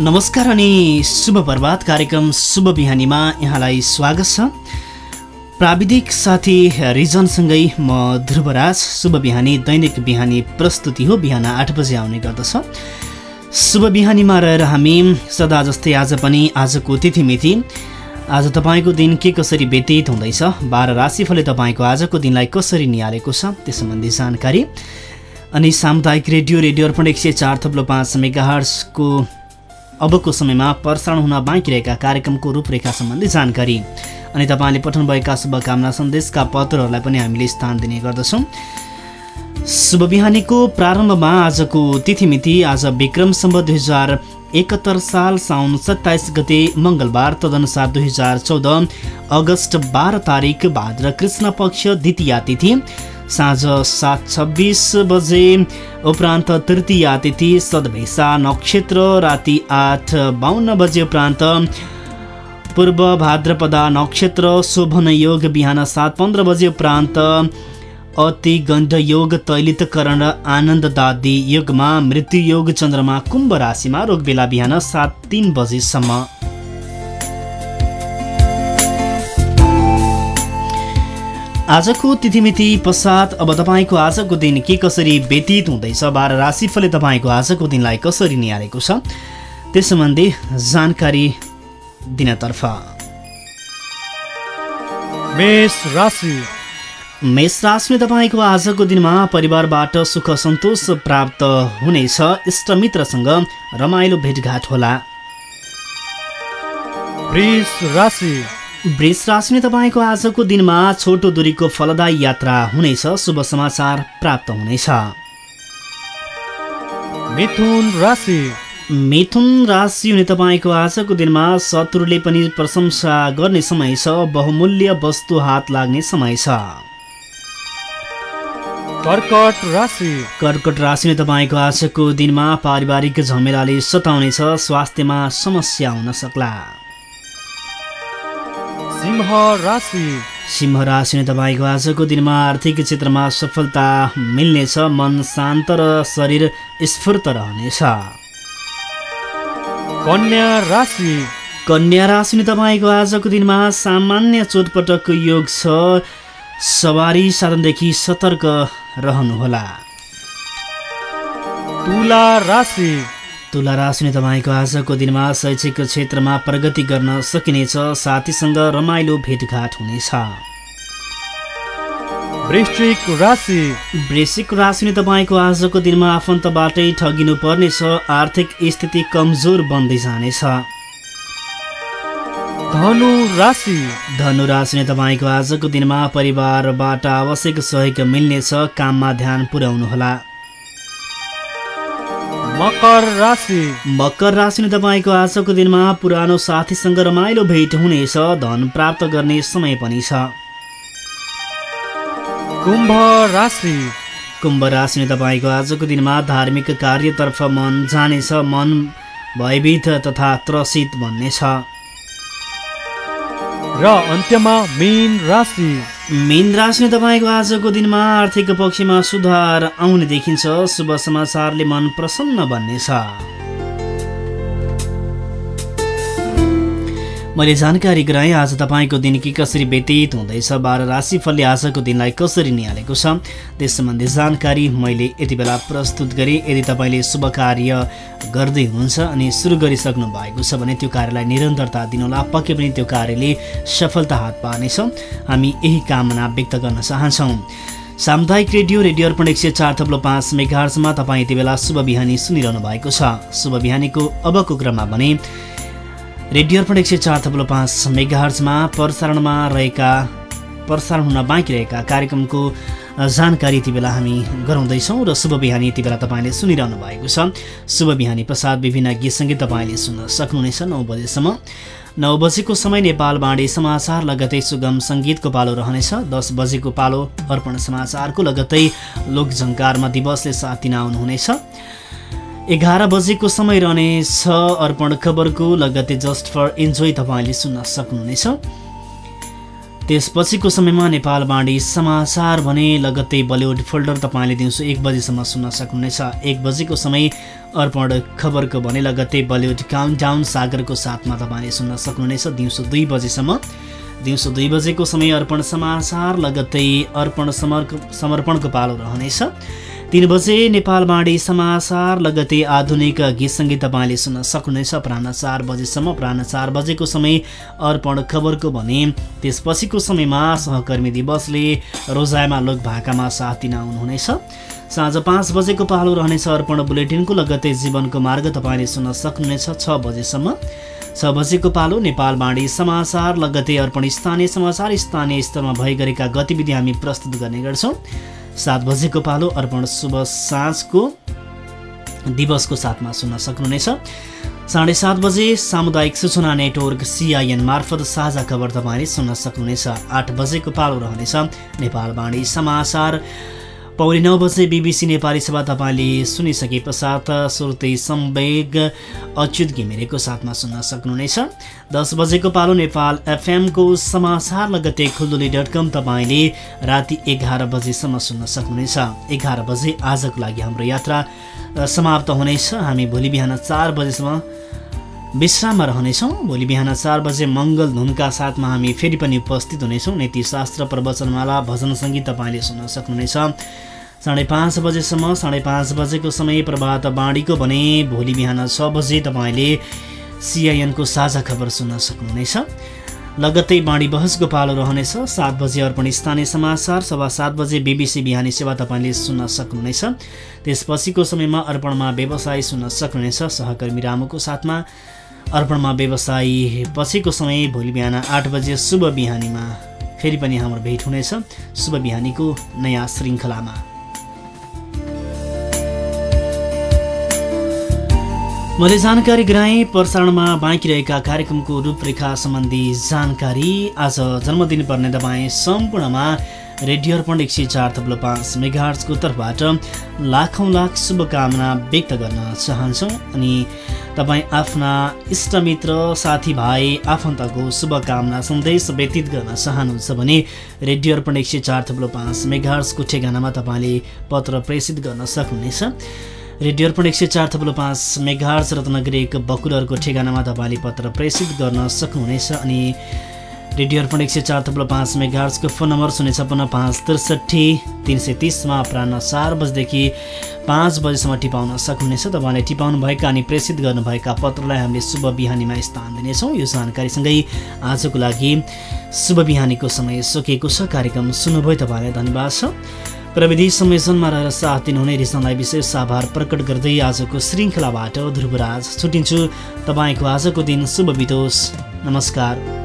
नमस्कार अनि शुभ प्रभात कार्यक्रम शुभ बिहानीमा यहाँलाई स्वागत छ। प्राविधिक साथी रिजनसँगै म ध्रुवराज। शुभ बिहानी दैनिक बिहानी प्रस्तुति हो। बिहान आठ बजे आउने गर्दछ। शुभ बिहानीमा रहेर हामी सदा जस्तै आज पनि आजको तिथिमिति आज तपाईँको दिन के कसरी व्यतीत हुँदैछ? बाह्र राशिफलले तपाईँको आजको दिनलाई कसरी निहालेको छ? त्यस सम्बन्धी जानकारी। अनि सामुदायिक रेडियो रेडियो अर्पण एक सय चार थप्लो पाँच मेगाहर्सको अबको समयमा प्रसारण हुन बाँकी रहेका कार्यक्रमको रूपरेखा सम्बन्धी जानकारी। अनि तपाईँले पठाउनुभएका शुभकामना सन्देशका पत्रहरूलाई पनि हामीले स्थान दिने गर्दछौँ। शुभ बिहानीको प्रारम्भमा आजको तिथिमिति आज विक्रम सम्म दुई हजार एकहत्तर साल साउन सत्ताइस गते मङ्गलबार तदनुसार दुई हजार चौध अगस्त बाह्र तारिक भाद्र कृष्ण पक्ष द्वितीय तिथि। साँझ सात छब्बिस बजे उपरान्त तृतीय तिथि सदभेषा नक्षत्र राति आठ बाहन्न बजे उपरान्त पूर्व भाद्रपदा नक्षत्र शोभन योग बिहान सात पन्ध्र बजे उपरान्त अति गण्ड योग तैलितकरण आनन्ददादी योगमा मृत्यु योग चन्द्रमा कुम्भ राशिमा रोग बेला बिहान सात तिन बजेसम्म। आजको तिथिमिति पश्चात अब तपाईँको आजको दिन के कसरी व्यतीत हुँदैछ? बाह्र राशिफलले तपाईँको आजको दिनलाई कसरी निहालेको छ? त्यस सम्बन्धी जानकारी दिनतर्फ। मेष राशि। मेष राशिले तपाईँको आजको दिनमा परिवारबाट सुख सन्तोष प्राप्त हुनेछ। इष्टमित्रसँग रमाइलो भेटघाट होला। राशि। वृष राशिले तपाईँको आजको दिनमा छोटो दूरीको फलदायी यात्रा हुनेछ। शुभ समाचार प्राप्त हुनेछ। मिथुन राशि। मिथुन राशि हुने तपाईँको आजको दिनमा शत्रुले पनि प्रशंसा गर्ने समय छ। बहुमूल्य वस्तु हात लाग्ने समय छ। कर्कट राशि। कर्कट राशिले तपाईँको आजको दिनमा पारिवारिक झमेलाले सताउनेछ स्वास्थ्यमा समस्या हुन सक्ला। सिंह राशि सिंह राशिले तपाईँको आजको दिनमा आर्थिक क्षेत्रमा सफलता मिल्नेछ मन शान्त र शरीर स्फूर्त रहनेछ। कन्या राशि। कन्या राशिले तपाईँको आजको दिनमा सामान्य चोटपटकको योग छ। सवारी साधनदेखि सतर्क रहनुहोला। तुला राशि। तुला राशिले तपाईँको आजको दिनमा शैक्षिक क्षेत्रमा प्रगति गर्न सकिनेछ। साथीसँग रमाइलो भेटघाट हुनेछ। वृश्चिक राशि। वृश्चिक राशिले तपाईँको आजको दिनमा आफन्तबाटै ठगिनु पर्नेछ। आर्थिक स्थिति कमजोर बन्दै जानेछ। धनु राशि। धनु राशिले तपाईँको आजको दिनमा परिवारबाट आवश्यक सहयोग मिल्नेछ। काममा ध्यान पुर्याउनुहोला। मकर राशि। मकर राशिले तपाईँको आजको दिनमा पुरानो साथीसँग रमाइलो भेट हुनेछ धन प्राप्त गर्ने समय पनि छ। कुम्भ राशि। कुम्भ राशिले तपाईँको आजको दिनमा धार्मिक कार्यतर्फ मन जानेछ मन भयभीत तथा त्रसित बन्नेछ। र अन्त्यमा मीन राशि। मीन राशिले तपाईँको आजको दिनमा आर्थिक पक्षमा सुधार आउने देखिन्छ। शुभ समाचारले मन प्रसन्न बन्नेछ। मैले जानकारी गराएँ आज तपाईँको दिन के कसरी व्यतीत हुँदैछ बाह्र राशिफलले आजको दिनलाई कसरी निहालेको छ। त्यस सम्बन्धी जानकारी मैले यति बेला प्रस्तुत गरेँ। यदि तपाईँले शुभ कार्य गर्दै हुनुहुन्छ अनि सुरु गरिसक्नु भएको छ भने त्यो कार्यलाई निरन्तरता दिनुहोला। पक्कै पनि त्यो कार्यले सफलता हात पार्नेछ। हामी यही कामना व्यक्त गर्न चाहन्छौँ। सामुदायिक रेडियो रेडियो अर्पण एक सय चार थप्लो पाँच मेगार्समा तपाईँ यति बेला शुभ बिहानी सुनिरहनु भएको छ। शुभ बिहानीको अबको क्रममा भने रेडियो अर्पण एक सय चार थप्लो पाँच मेगाहर्जमा प्रसारणमा रहेका प्रसारण हुन बाँकी रहेका कार्यक्रमको जानकारी यति बेला हामी गराउँदैछौँ र शुभ बिहानी यति बेला तपाईँले सुनिरहनु भएको छ। शुभ बिहानी प्रसाद विभिन्न गीत सङ्गीत तपाईँले सुन्न सक्नुहुनेछ नौ बजेसम्म। नौ बजेको समय नेपाल बाँडी समाचार लगतै सुगम सङ्गीतको पालो रहनेछ। दस बजेको पालो अर्पण समाचारको लगतै लोकझङ्कारमा दिवसले साथ दिन आउनुहुनेछ। एघार बजेको समय रहनेछ अर्पण खबरको लगतै जस्ट फर इन्जोय तपाईँले सुन्न सक्नुहुनेछ। त्यसपछिको समयमा नेपाल बाँडी समाचार भने लगत्तै बलिउड फोल्डर तपाईँले दिउँसो एक बजीसम्म सुन्न सक्नुहुनेछ। एक बजीको समय अर्पण खबरको भने लगत्तै बलिउड काउन्टाउन सागरको साथमा तपाईँले सुन्न सक्नुहुनेछ। दिउँसो दुई बजीसम्म। दिउँसो दुई बजेको समय अर्पण समाचार लगत्तै अर्पण समर्पणको पालो रहनेछ। तिन बजे नेपालबाणी समाचार लगतै आधुनिक गीत सङ्गीत तपाईँले सुन्न सक्नुहुनेछ। प्राण चार बजेसम्म प्राण चार बजेको समय अर्पण खबरको भने त्यसपछिको समयमा सहकर्मी दिवसले रोजाइमा लोक भाकामा साथ दिन आउनुहुनेछ। साँझ पाँच बजेको पालो रहनेछ अर्पण बुलेटिनको लगतै जीवनको मार्ग तपाईँले सुन्न सक्नुहुनेछ छ बजेसम्म। छ बजेको पालो नेपाल बाणी समाचार लगतै अर्पण स्थानीय समाचार स्थानीय स्तरमा भइ गरेका गतिविधि हामी प्रस्तुत गर्ने गर्छौँ। सात बजेको पालो अर्पण शुभ साँझको दिवसको साथमा सुन्न सक्नुहुनेछ। साढे सात बजे सामुदायिक सूचना नेटवर्क सिआइएन मार्फत साझा खबर तपाईँले सुन्न सक्नुहुनेछ। आठ बजेको पालो रहनेछ। नेपाल बाणी समाचार पौरी नौ बजे बिबिसी नेपाली सभा तपाईँले सुनिसके पश्चात श्रुति सम्वेग अच्युत घिमिरेको साथमा सुन्न सक्नुहुनेछ। दस बजेको पालो नेपाल एफएमको समाचार लगतै खुल्दुली डट कम तपाईँले राति एघार बजेसम्म सुन्न सक्नुहुनेछ। एघार बजे आजको लागि हाम्रो यात्रा समाप्त हुनेछ। हामी भोलि बिहान चार बजेसम्म विश्राममा रहनेछौँ। भोलि बिहान चार बजे मङ्गल धुनका साथमा हामी फेरि पनि उपस्थित हुनेछौँ। नीतिशास्त्र प्रवचनमाला भजन सङ्गीत तपाईँले सुन्न सक्नुहुनेछ। साढे पाँच बजेसम्म साढे पाँच बजेको समय प्रभात बाँडीको भने भोलि बिहान छ बजे तपाईँले सिआइएनको साझा खबर सुन्न सक्नुहुनेछ। लगत्तै बाँडी बहसको पालो रहनेछ। सात बजे अर्पण स्थानीय समाचार सभा सात बजे बिबिसी बिहानी सेवा तपाईँले सुन्न सक्नुहुनेछ। त्यसपछिको समयमा अर्पणमा व्यवसाय सुन्न सक्नुहुनेछ। सहकर्मी रामुको साथमा अर्पणमा व्यवसायी पछिको समय भोलि बिहान आठ बजे शुभ बिहानीमा फेरि पनि हाम्रो भेट हुनेछ। शुभ बिहानीको नयाँ श्रृङ्खलामा। मैले जानकारी गराएँ प्रसारणमा बाँकी रहेका कार्यक्रमको रूपरेखा सम्बन्धी जानकारी। आज जन्मदिन पर्ने तपाईँ सम्पूर्णमा रेडियो अर्पण एक सय चार थप्लो पाँच मेगार्सको तर्फबाट लाखौँ लाख शुभकामना व्यक्त गर्न चाहन्छौँ अनि तपाईँ आफ्ना इष्टमित्र साथीभाइ आफन्तको शुभकामना सन्देश व्यतीत गर्न चाहनुहुन्छ भने रेडियो अर्पण एक सय चार थप्लो पाँच मेघार्सको ठेगानामा तपाईँले पत्र प्रेषित गर्न सक्नुहुनेछ। रेडियो अर्पण एक सय चार थप्लो पाँच मेघार्स रत्नगिरी एक बकुलरको ठेगानामा तपाईँले पत्र प्रेषित गर्न सक्नुहुनेछ अनि रेडियो अर्पण एक सय चार थप्लो पाँच मेगार्सको फोन नम्बर शून्य छप्पन्न पाँच त्रिसठी तिन सय तिसमा अपरान्न चार बजीदेखि पाँच बजीसम्म टिपाउन सक्नुहुनेछ। तपाईँले टिपाउनुभएका अनि प्रेषित गर्नुभएका पत्रलाई हामीले शुभ बिहानीमा स्थान दिनेछौँ। यो जानकारीसँगै आजको लागि शुभ बिहानीको समय सकिएको छ। कार्यक्रम सुन्नुभयो तपाईँलाई धन्यवाद छ। प्रविधि संयोजनमा रहेर साथ दिनुहुने रिसनलाई विशेष आभार प्रकट गर्दै आजको श्रृङ्खलाबाट ध्रुवराज छुट्टिन्छु तपाईँको आजको दिन शुभ बितोस्। नमस्कार।